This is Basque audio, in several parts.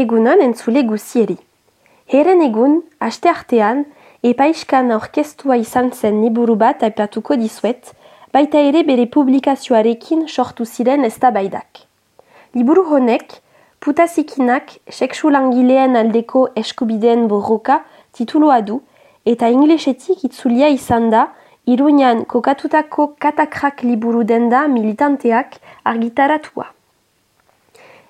Egunon entzule guzieri. Heren egun, aste artean, epaiskan aurkestua izan zen liburu bat aipatuko dizuet, baita ere bere publikazioarekin sortu ziren ez da baidak. Liburu honek, putazikinak seksu langileen aldeko eskubideen borroka tituloa du, eta inglesetik itzulia izan da, iruñan kokatutako katakrak liburu denda militanteak argitaratua.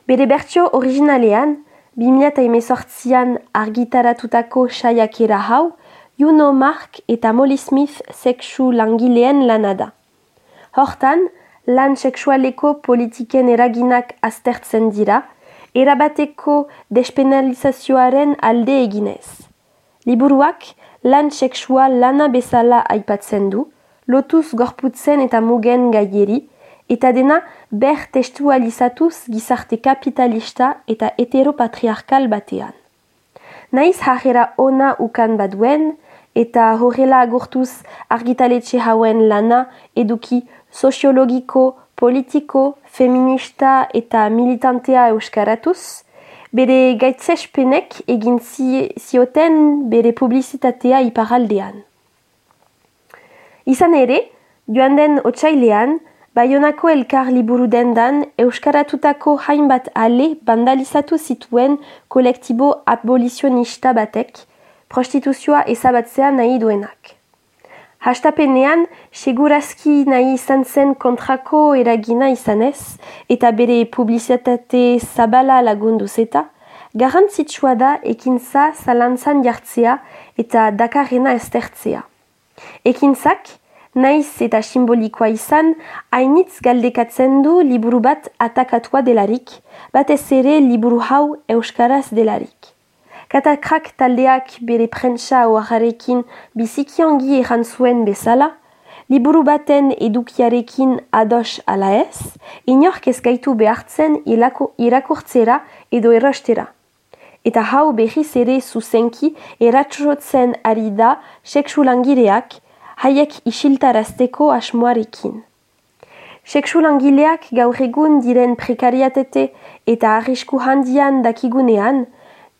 Bere bertio originalean, 2018an argitaratutako saiakera hau, Juno Mark eta Molly Smith sexu langileen lanada. Hortan, lan sexualeko politiken eraginak aztertzen dira, erabateko despenalizazioaren alde eginez. Liburuak lan sexual lana bezala aipatzen du, lotuz gorputzen eta mugen gaieri, eta dena ber testualizatuz gizarte kapitalista eta heteropatriarkal batean. Naiz jarrera ona ukan baduen, eta horrela agurtuz argitaletxe hauen lana eduki soziologiko, politiko, feminista eta militantea euskaratuz, bere gaitzespenek egin zioten bere publizitatea iparaldean. Izan ere, joan den otxailean, Baionako elkar liburu dendan euskaratutako hainbat ale bandalizatu zituen kolektibo abolizionista batek, prostituzioa ezabatzea nahi duenak. Hastapenean, segurazki nahi izan zen kontrako eragina izanez, eta bere publizitate zabala lagundu zeta, garantzitsua da ekintza zalantzan jartzea eta dakarrena estertzea. Ekintzak, naiz eta simbolikoa izan, hainitz galdekatzen du liburu bat atakatua delarik, batez ere liburu hau euskaraz delarik. Katakrak taldeak bere prentsa oaharekin bizikiongi erran zuen bezala, liburu baten edukiarekin ados ala ez, inork ezkaitu behartzen irakurtzera edo erostera. Eta hau behiz ere zuzenki eratxotzen ari da seksulangireak, haiek isiltarazteko asmoarekin. Seksu langileak gaur egun diren prekariatete eta arrisku handian dakigunean,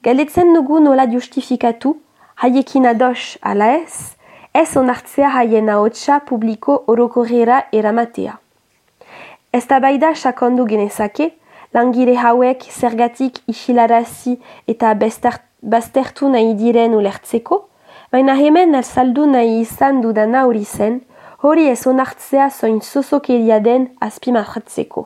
galetzen dugu nola justifikatu, haiekin ados ala ez, ez onartzea haien ahotsa publiko orokorrera eramatea. Ez da baida sakondu genezake, langile hauek zergatik isilarazi eta baztertu nahi diren ulertzeko, Baina hemen azaldu nahi izan dudana hori zen, hori ez onartzea zoin zozokeria den azpimarratzeko.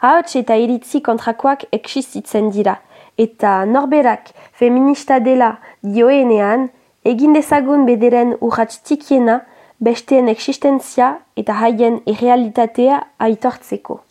Ahots eta iritzi kontrakoak eksistitzen dira, eta norberak feminista dela dioenean, egin dezagun bederen urratz tikiena, besteen eksistentzia eta haien irrealitatea aitortzeko.